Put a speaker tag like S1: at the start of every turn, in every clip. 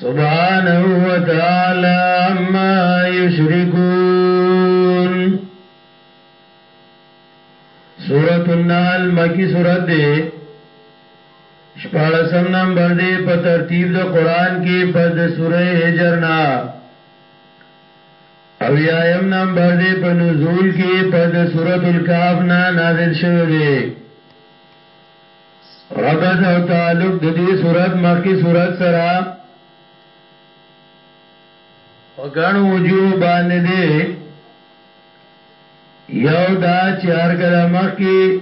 S1: سبحانه وتعالى عما يشركون سورة النحل مکی سورت دے شپارسم نمبر دے په ترتیب د قرآن کې پس د سورہ حجر نا او یایم نمبر دے په نزول کې پس د سورة الكاف نا نازل شوه دے ربط او تعلق د دې صورت مخکې صورت سره وګڼو وجوه باندې دی یو دا چې هر کله مخ کې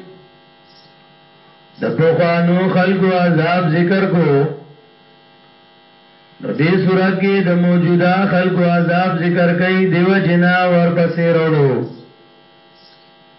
S1: د پخوانو خلقو عذاب ذکر کو نو دې صورت کې د موجوده خلقو عذاب ذکر کوي دیو جنا ورپسې وروړو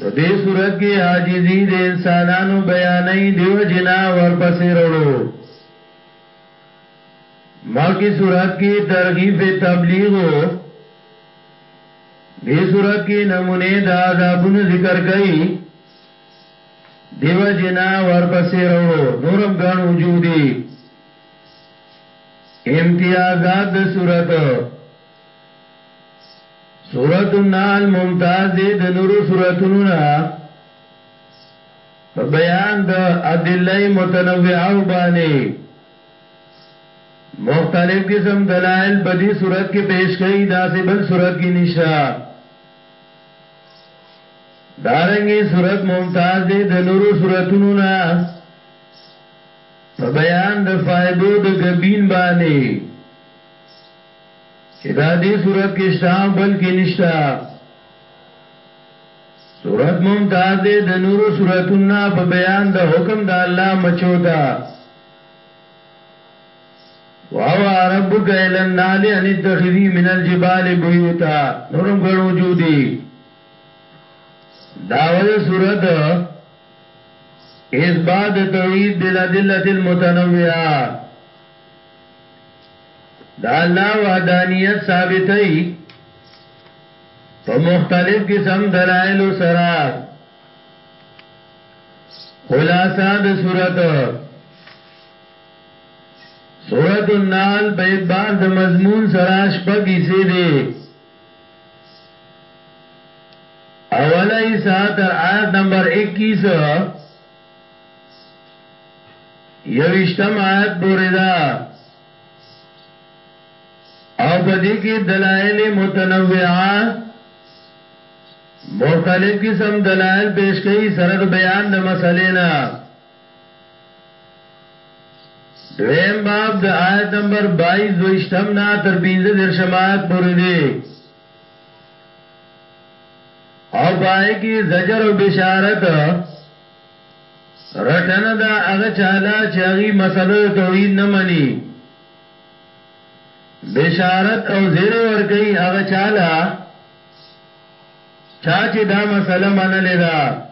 S1: په دې صورت کې عاجزي د انسانانو بیانې دیو جنا ورپسې وروړو مخکې صورت کې ترغیب تبلیغ دې صورت کې نمونه د عذابونو ذکر کړي دیو جنا ورپسې وروړو نورم ګڼ وجودي امتیازات د صورت سورۃ النحل ممتاز دی د نورو سوراتونو نه په بیان د ادله متنوعه باندې مختلف قسم دلائل په دې صورت کې پیش کړي دا سه بل صورت کې نشته دارنګي صورت ممتاز دی د نورو صورتونو نه په بیان د فائدو د غبین باندې چې دا دې صورت کې شته او بل کې نشته صورت ممتاز دې د نورو صورتونو په بیان د حکم د الله مچو تا واو ربک الن نال ان تخذی من الجبال بیوتا نورم غن وجودی داوود صورت اثبات توحید بالادله المتنوعه دا الله وحدانیت ثابتای په مختلف قسم دلایل سره خلاصہ د صورت سورۃ النال په اعتبار د مضمون سره شپږی سي دي اوله ایسا تر آیت نمبر 21 یوشتم آیت پوری دا او په دې کې دلایل متنوعه مختلف قسم دلایل پیش کړي سره د بیان د مسلې نه دویم باب د آیت نمبر 22 دویشتم نه تر 15 درشم آیت پورې دی او پای کی زجر او بشارت رټنه دا هغه چاله چې هغه مسله توحید نه مني بشارت او زیر ور کوي هغه چاله چا چې دا مسله منلې ده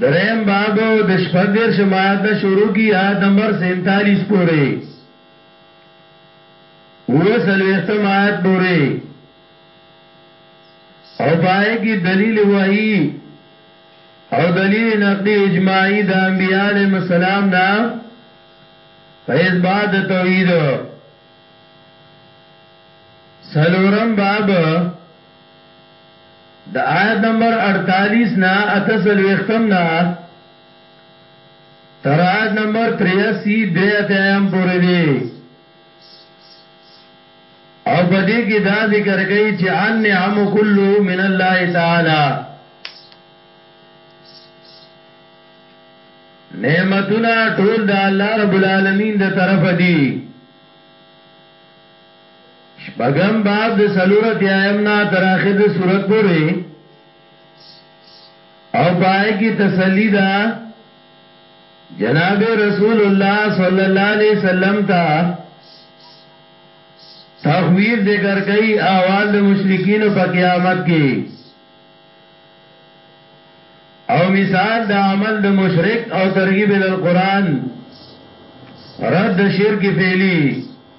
S1: دریم باب د شپږ شمایت نه شروع کی آیت نمبر 47 پورې نور سلویختم آیت بوری او پای کی دلیل وحی او دلیل نقلی اجماعی د انبیاء علیہ السلام نا فیض بعد توحید سلورم باب د آیت نمبر 48 نا اتسلویختم نا تر آیت نمبر 83 دریت ایام پوری دی او بدی کی دا ذکر کئی چه ان نعم کلو من اللہ تعالی نعمتنا ټول د الله رب العالمین د طرف دی شپغم باب د سلورت یایم نا تر اخر د صورت پوری او پای کی تسلی دا جناب رسول الله صلی الله علیه وسلم تا تخویف ذکر کئی احوال د مشرکین په قیامت کې او مثال د عمل د مشرک او ترغیب ال قران رد شرک فعلی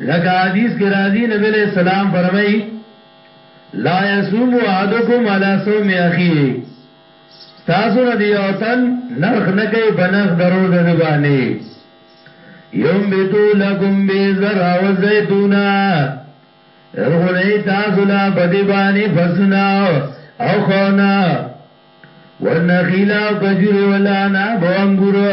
S1: لکه حدیث کې راځي نبی علیہ السلام فرمایي لا یصوم احدکم علی صوم اخیه تاسو نه دی او تن نرخ نه کوي بنخ درو د زبانی یوم بیتو لکم بی زرع و زیتونا ارغنی تاسو لا بدبانی فسنا او خونا والنخیلا و کجور والانا بو انگورو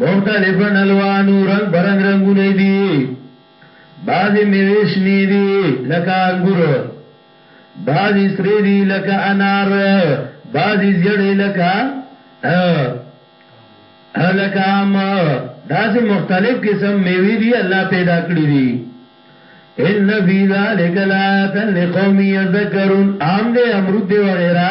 S1: مختلفا الوانو رنگ برنگ رنگونه دي بعضی میوه شنی دي لکه انګور بعضی سری دي لکه انار بعضی زیړې لکه لکه عام داسې مختلف قسم میوه دي الله پیدا کړی دي ان فی ذلک لآیات لقوم یذکرون عام دې امرود دې وغیرہ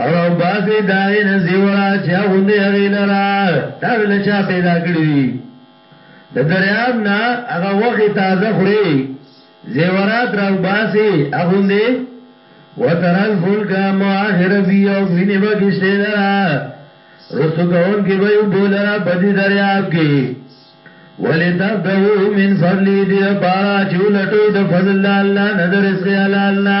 S1: او راو باسي داغي نه زیورا چې غوندې هغه لرا دا له چا پیدا کړی دي د دریاب نه هغه وخت تازه خوري زیورات راو باسي غوندې وترل فلک مؤخر بي او ویني بغشته لرا رستو کون کې به بولرا بدی دریاب کې ولتبدو من فضل دې پارا چولټو د فضل الله نه درسخه حلال نه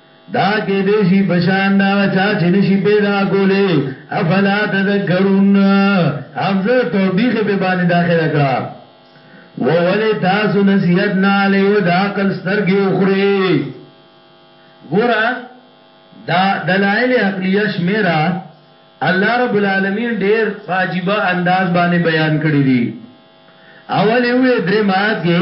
S1: دا کې دې شي پشان دا چا چې نشي پیدا کولې افلا تذکرون حمزه توبیخ په باندې داخله کړه وولې تاسو نصیحت نه علی و دا عقل سترګې اخري ګوره دا دلایل عقلیه شمیره الله رب العالمین ډیر فاجبه انداز باندې بیان کړی دي اول یو درې مات کې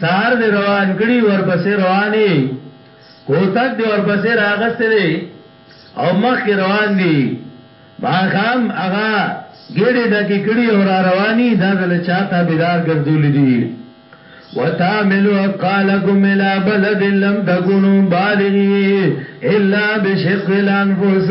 S1: سهار دې روان کړي ورپسې روان یې کوتک دې ورپسې راغسته دی او مخ کې روان دي ماخام هغه ګډې ډکې کړي او را رواني دا ځل چاته بيدار ګرځول دي وتعملوا اقالكم الى بلد لم تكونوا بالغي الا بشق الانفس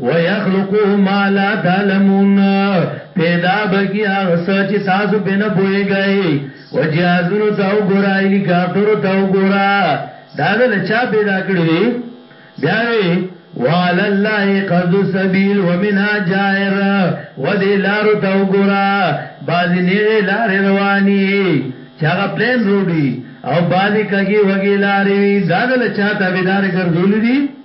S1: ويخلقوا ما لا تعلمون پيدا به کی هغه څه چې تاسو په نه پوهیږئ و جهازونو ته وګوره هلیکاپټرو ته وګوره دا د لچا پیدا کړی دی بیا وی وعلى الله قصد السبيل ومنها جائر ودي لارو ته وګوره بعضی نیغه لارې رواني چې هغه پلان روډي او بعضی کګي وګي لارې وي دا د لچا تابعدار ګرځول دي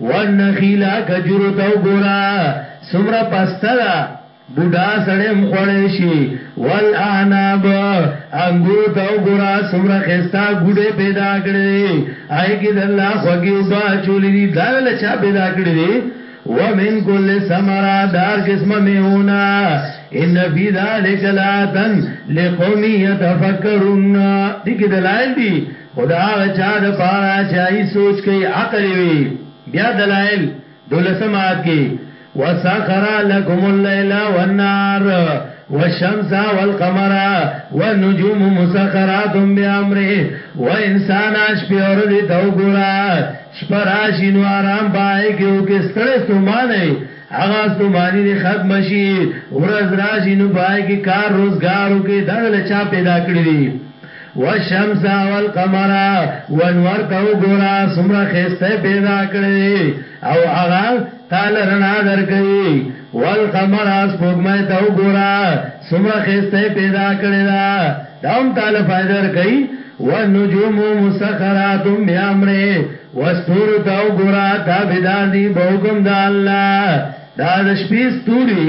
S1: والنخیل کجورو ته وګوره څومره پسته ده بوډا سړی هم خوړی شي والاعناب انګورو ته وګوره څومره خستا ګوډه پیدا کړی دی آی کې د الله خوږی وبا چولې دي دا له چا پیدا کړی دی ومن کل ثمرا دار قسمه میونه ان فی ذلک لاتن لقوم یتفکرون دي کې دلایل دي خو د هغه چا لپاره چې هغه سوچ کوي، عقل یې وي. بیا دلایل، دولسم آیت کې، وسخر لکم اللیل والنهار والشمس والقمر والنجوم مسخرات بامره، وه انسانه! شپې او ورځې ته وګوره، شپه راشي نو ارام په هغې کې وکړئ، ستړی ستومانه یې، هغه ستوماني دې ختمه شي، ورځ راشي نو په هغې کې کار روزګار وکړئ، دا دې له چا پیدا کړي دي؟ والشمس والقمر وانور ته وګوره سمره خسته پیدا کړي او هغه تعالی رڼا درکړي والقمر سپوږمۍ ته وګوره سمره خسته پیدا کړي دا داوم تعالی فائدہ درکړي والنجوم مسخرات بامر واستور ته وګوره تابعدار دي به حکم د الله دا د شپې ستوري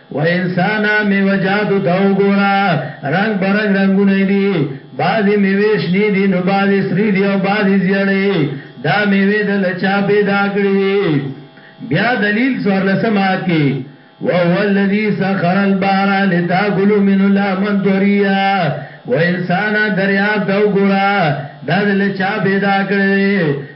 S1: و انسانه میوجاتو ته وګوره رنګ په رنګ رنگونه دي بعضی میوې شنې دي نو بعضی سری دي او بعضی زیړې دا میوې د لچا پیدا کړې دي بیا دلیل څوار لسمات کې وهو الذي سخر البحر لتاكلوا منه لحما طريا و انسان دریاب ته وګوره دا د لچا پیدا کړې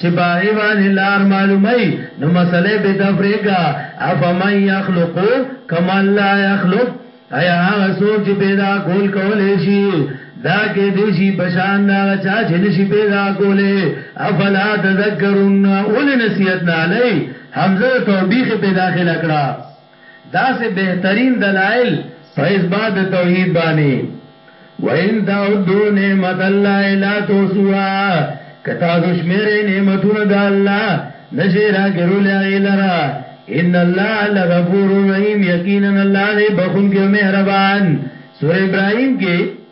S1: چې په هغې باندې لار معلوموي نو مسئله یې بې تفرې کا، افمن یخلقو کمن لا یخلق، ایا هغه څوک چې پیدا کول کولی شي دا کیدی شي په شان د هغه چا چې نشي پیدا کولی، افلا تذکرون، ولې نصیحت نه اخلئ، همزه د توبیخ پې داخله کړه. داسې بهترین دلائل په اثبات د توحید باندې وَإِن تَعُدُّوا نِعْمَتَ اللَّهِ لَا تُحْصُوهَا که تاسو شمېرئ نعمتونه د الله نشئ راګرولې هغې لره ان الله لغفور رحیم یقینا الله دې بخښونکی او مهربان سورة ابراهیم کې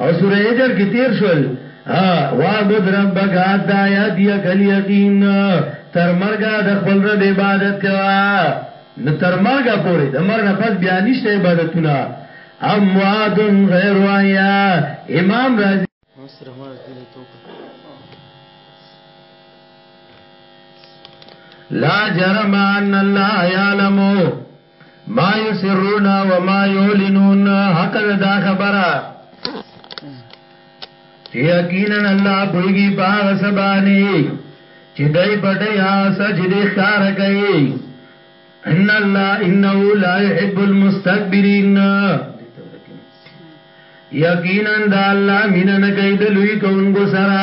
S1: او سوره حجر کې تیر شول ها وا بد رب بغات دا یا دی کل یقین تر مرګه د خپل رب عبادت کوا نو تر مرګه پورې د مرګ نه پس بیا نشته عبادتونه اموات غیر وایا امام رازی لا جرم ان الله يعلم ما یسرون و ما یعلنون حق دا خبره چې یقینا الله پویږي باغ سبانی چې دای پټه یا سچ دې ښکار کوي ان الله انه لا يحب المستكبرين یقینا د الله مين نه کوي د لوی کوونکو سره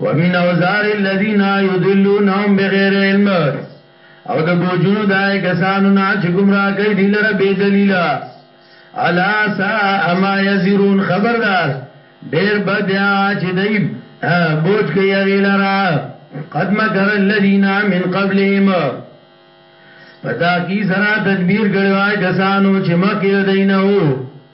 S1: ومن اوزار الذين يضلونهم بغیر علم او د بوجونو دای کسانو نه چې گمراه کوي دی لره بے دلیلا الا سا اما یزرون خبردار ډیر بدیا چې دی بوج کوي غیلرا قد مکر الذين من قبلهم پتا کی سرا تدبیر کړوای کسانو چې مخکې دینه وو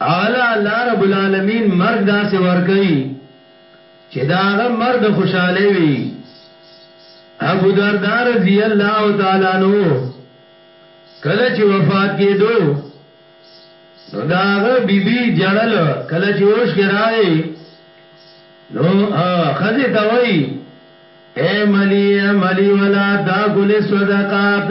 S1: اعلی الله رب العالمین مرګ داسې ورکوي چې دا هغه مرګ د خوشاله وي ابو دردار رضی الله تعالی عنہ کله چې وفات کېدو نو داغه بیبي جړل کله چې اوش کې راغی نو خزه ته وای اے ملی اے ملی ولا تاکل صدقات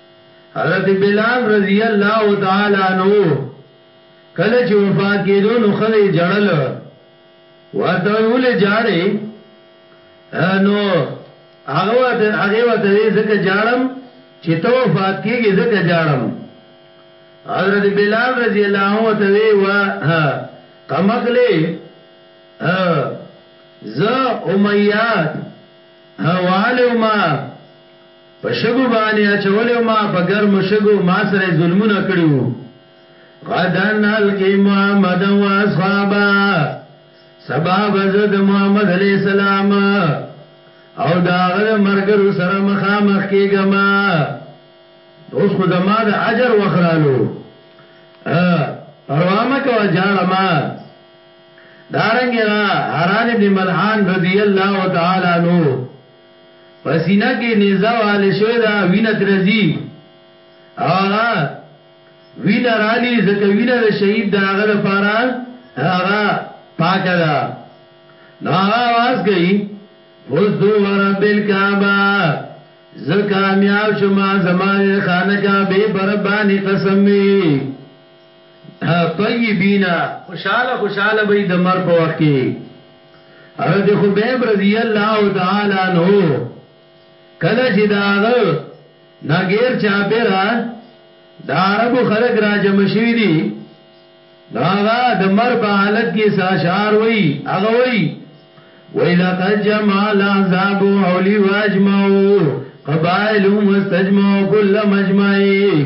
S1: حضرت بلال رضی الله تعالی عنہ کله چې وفات کېدو نو خدای جړل ورته ویل جاړې نو هغه وته هغه وته زکه جاړم چې تو وفات کېږي زکه جاړم حضرت بلال رضی الله عنه وته وی وا کمخلې ز امیات حواله ما په شګو باندې اچولی ما په ګرمو شګو ما سره ظلمونه کړي وو غدا نلقي محمد او اصحابا سبا بزد محمد علیہ السلام او دا غد مرګرو سره مخامخ کېګم اوس خو زما د اجر وخرالو پروا مکو جاړه ما دارنګ را حران ابن ملحان رضی الله تعالی عنہ په سینه کې نیزه واله شوی دا وینه ترزی او هغه وینه رالی ځکه وینه د شهید د هغه د پاره هغه پاکه ده نو هغه आवाज کوي فزو ورب الکعبه زه کامیاب شوم زماره خانه کعبه بربانی قسم می طیبینا خوشاله خوشاله به د مر په وخت کې حضرت خبیب رضی الله تعالی عنہ کله چې داغه ناګیر چا پیرا د عربو خلک را جمع شوی دي ناغا د مر په حالت کې ساشار وای هغه وای ویلقد جمع العذاب اولی واجمعو قبائل مستجمعو کل مجمعی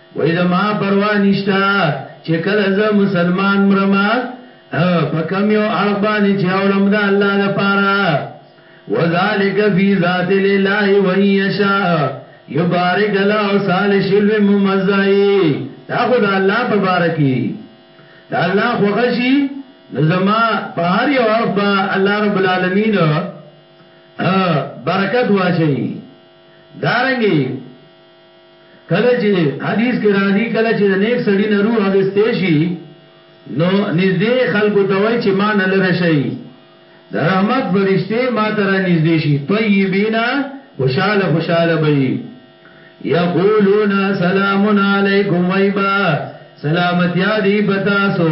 S1: وای زما پروا نشته چې کله زه مسلمان مرم په کوم یو اړخ باندې چې اولم د الله د پاره وذالک فی ذات لله و یشا یبارک له صالح شلو ممزای دا خدای الله په بارکی دا الله خوښی نو زما په هر یو اړخ به الله رب العالمین برکت واچي دارنګي کله چې حدیث کې راځي کله چې د نیک سړی نه روح اغستې شي نو نږدې خلکو ته وایي چې ما نه لره شي د رحمت فرشته ما تر نږدې شي طیبینا خوشاله خوشاله به یقولون سلام علیکم ویبا سلامتی دی بتاسو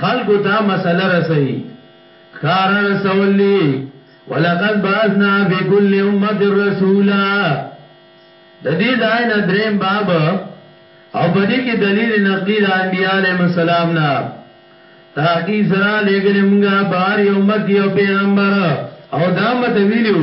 S1: خلکو ته مسله رسي کار رسول دي ولقد بعثنا في كل امه رسولا د دې ځای نه دریم باب او په دې کې دلیل نقلی د انبیاء علیهم السلام نه تحقیق سره لګلې مونږه بار یو امت یو پیغمبر او دا مت ویلو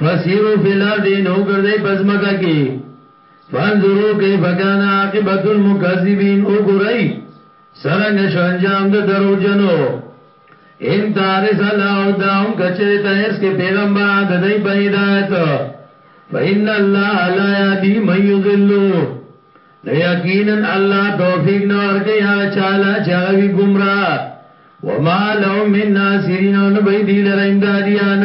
S1: فسیرو فی الارض نو ګرځي پس مکه کې فانظرو کیف کان عاقبت المکذبین او ګورئ سرنګ شو انجام د درو جنو ان تارس الله داهم کچری تایرس کې پیغمبر د دې په هدایت فإن الله لا يهدي من يضل یقینا الله توفیق نه ورکي هغه چاله چې هغه وی گمراه وما لهم من ناصرین نو به دي لره امدادیان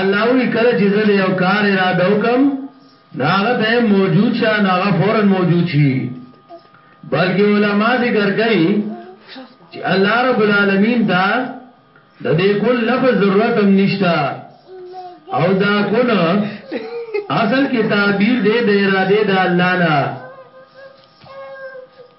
S1: الله وی کله چې زه د یو کار اراده وکم ناغه ته موجود شه ناغه فورا موجود شي بلکې علما ذکر کوي چې الله رب العالمین دا د دې کول لفظ ضرورت هم نشتا او دا کول اصل کې تعبیر دې د اراده د الله نه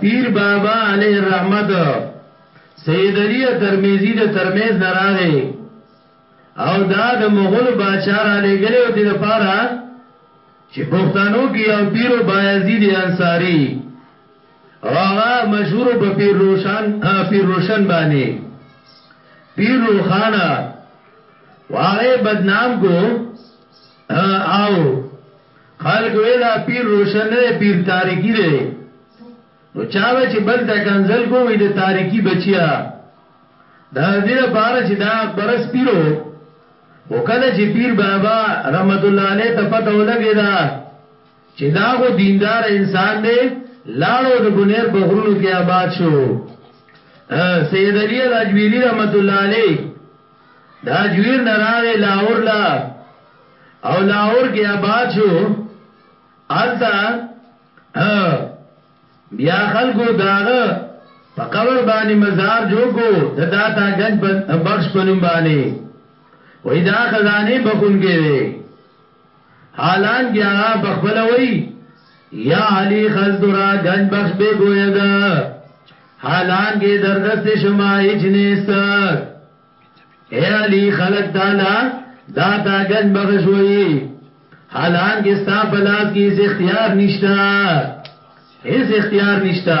S1: پیر بابا علیه الرحمت سید علی ترمذی د ترمذ نه راغی او دا د مغول بادشاہ را لګلې او د لپاره چې پښتنو کې یو پیر بایزید انصاری او هغه مشهور په پیر روشن پیر روشن باندې پیر روخانه واغه بدنام کو او خلک وې دا پیر روشن نه دی پیر تاریکی دی نو چا به چې بل ته کنزل کو وې د تاریکی بچیا دا دې لپاره چې دا برس پیرو وکړه چې پیر بابا رحمت الله علیه ته پته ولګی دا چې دا غو دیندار انسان دی لاړو د بنیر په غرونو کې آباد شو سید علی الاجویلی رحمت الله علیه دا جویر نه راغې لاور لا او لاور کې آباد شو آلتا بیا خلکو داغه په قبر باندې مزار جوړ کو د دا داتا گنج بخش پنوم باندې وای دا خزانه بخون کې دی حالانکه هغه په خپل وای یا علی خزدرا گنج بخش بے گوید حالانکه در دست شما هیچ نیست اے علی خلق تعالی دا تا گنج بخش وای حالانکه ستا پلاس کی اس اختیار نشتا اس اختیار نشتا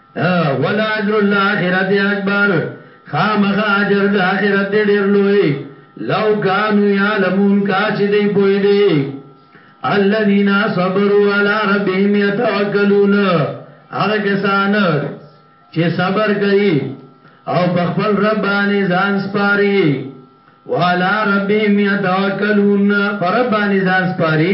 S1: ولأجر الاخرت اکبر خامخ اجر د اخرت دی ډیر لوی لو کانو یعلمون کا چې دی پوی دی الذين صبروا على ربهم يتوکلون هغه کسان چې صبر کوي او په خپل رب باندې ځان سپاري وعلى ربهم يتوکلون پر رب باندې ځان سپاري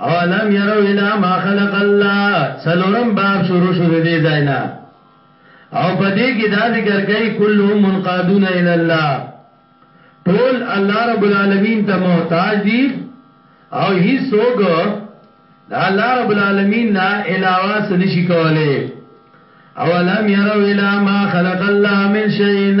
S1: اولم يروا الى ما خلق الله سلورم باب شروع شو دې زینا او پدې کې دا ذکر کوي كلهم منقادون الى الله ټول الله رب العالمین ته محتاج دي او هیڅ څوک د الله رب العالمین نه علاوه څه نشي کولای اولم يروا الى ما خلق الله من شيء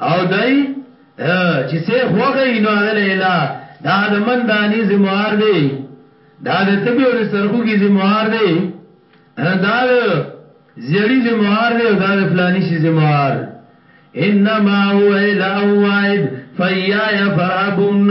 S1: او دای چې سه خوغی نو هغه له اله دا د من دانی زموار دی دا د تبی او د سرخوږي زموار دی دا د زیړی زموار دی او دا د فلانی شي زموار انما هو اله واحد فیایا فرحبون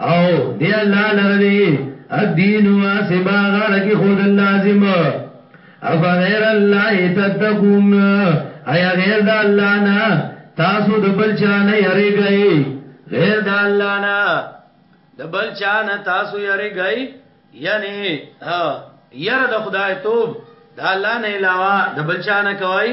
S1: او دی الله لره دی الدین واسبا غاړه کې خود لازم اف غیر الله تتقون ایا غیر د الله نه تاسو د بل چا نه یریږئ غیر د الله نه د بل چا نه تاسو یریږئ یعنی یره د خدای توب د الله نه علاوه د بل چا نه کوي